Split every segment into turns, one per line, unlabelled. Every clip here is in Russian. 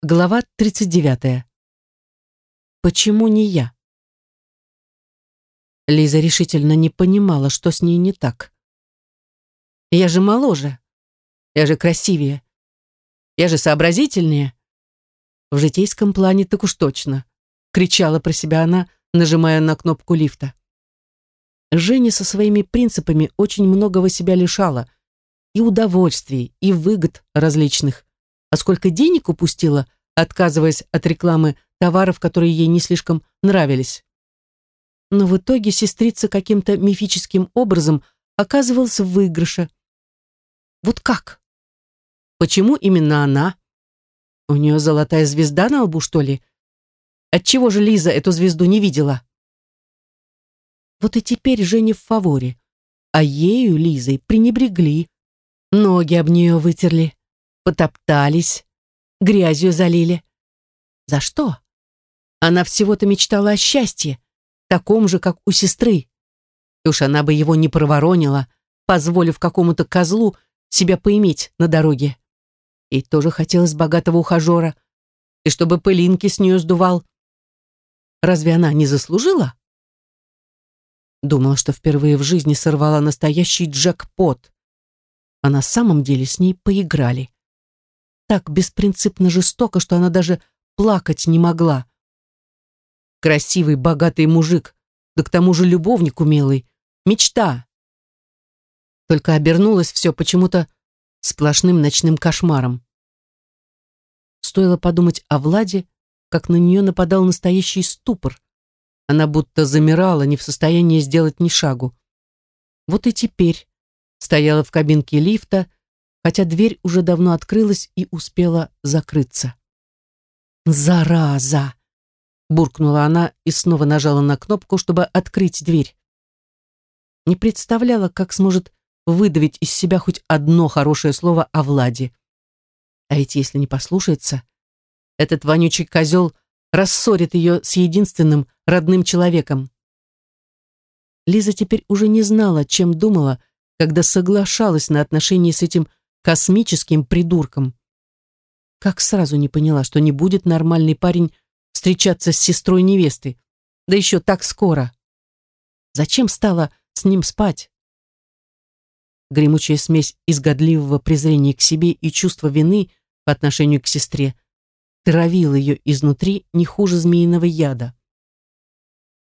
Глава 39. Почему не я? Лиза решительно не понимала, что с ней не так. Я же моложе. Я же красивее. Я же сообразительнее. В житейском плане так уж точно. Кричала про себя она, нажимая на кнопку лифта. Женя со своими принципами очень многого себя лишала. И удовольствий, и выгод различных а сколько денег упустила, отказываясь от рекламы товаров, которые ей не слишком нравились. Но в итоге сестрица каким-то мифическим образом оказывалась в выигрыше. Вот как? Почему именно она? У нее золотая звезда на лбу, что ли? Отчего же Лиза эту звезду не видела? Вот и теперь Женя в фаворе, а ею, Лизой, пренебрегли. Ноги об нее вытерли потоптались, грязью залили. За что? Она всего-то мечтала о счастье, таком же, как у сестры. И уж она бы его не проворонила, позволив какому-то козлу себя поиметь на дороге. И тоже хотелось богатого ухажера, и чтобы пылинки с нее сдувал. Разве она не заслужила? Думала, что впервые в жизни сорвала настоящий джекпот. А на самом деле с ней поиграли так беспринципно жестоко, что она даже плакать не могла. Красивый, богатый мужик, да к тому же любовник умелый. Мечта. Только обернулось все почему-то сплошным ночным кошмаром. Стоило подумать о Владе, как на нее нападал настоящий ступор. Она будто замирала, не в состоянии сделать ни шагу. Вот и теперь стояла в кабинке лифта, хотя дверь уже давно открылась и успела закрыться. «Зараза!» — буркнула она и снова нажала на кнопку, чтобы открыть дверь. Не представляла, как сможет выдавить из себя хоть одно хорошее слово о Владе. А ведь если не послушается, этот вонючий козел рассорит ее с единственным родным человеком. Лиза теперь уже не знала, чем думала, когда соглашалась на отношения с этим космическим придурком. Как сразу не поняла, что не будет нормальный парень встречаться с сестрой невесты, да еще так скоро. Зачем стала с ним спать? Гремучая смесь из годливого презрения к себе и чувства вины по отношению к сестре травила ее изнутри не хуже змеиного яда.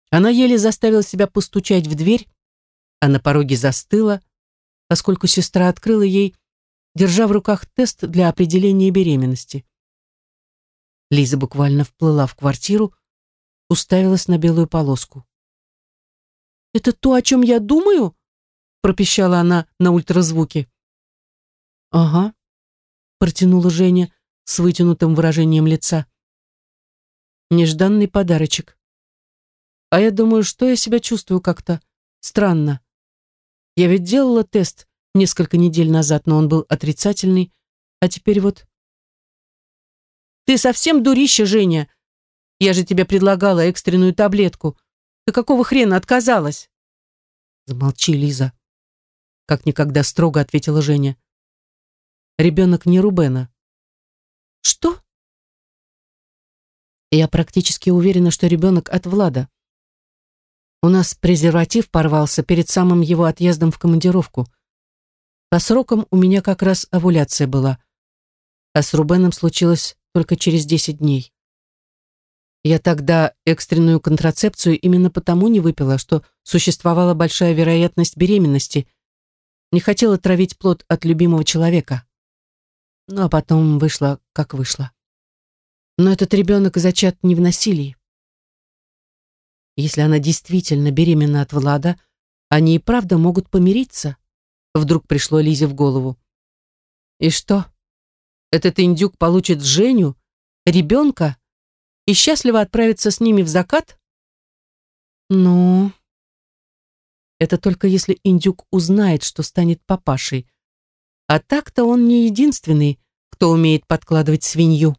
Она еле заставила себя постучать в дверь, а на пороге застыла, поскольку сестра открыла ей держа в руках тест для определения беременности. Лиза буквально вплыла в квартиру, уставилась на белую полоску. «Это то, о чем я думаю?» пропищала она на ультразвуке. «Ага», протянула Женя с вытянутым выражением лица. Нежданный подарочек. А я думаю, что я себя чувствую как-то странно. Я ведь делала тест несколько недель назад, но он был отрицательный, а теперь вот... «Ты совсем дурище, Женя! Я же тебе предлагала экстренную таблетку. Ты какого хрена отказалась?» «Замолчи, Лиза», — как никогда строго ответила Женя. «Ребенок не Рубена». «Что?» «Я практически уверена, что ребенок от Влада. У нас презерватив порвался перед самым его отъездом в командировку. По срокам у меня как раз овуляция была, а с Рубеном случилось только через 10 дней. Я тогда экстренную контрацепцию именно потому не выпила, что существовала большая вероятность беременности. Не хотела травить плод от любимого человека. Ну а потом вышло, как вышло. Но этот ребенок зачат не в насилии. Если она действительно беременна от Влада, они и правда могут помириться. Вдруг пришло Лизе в голову. И что? Этот индюк получит Женю, ребенка, и счастливо отправится с ними в закат? Ну, это только если индюк узнает, что станет папашей. А так-то он не единственный, кто умеет подкладывать свинью.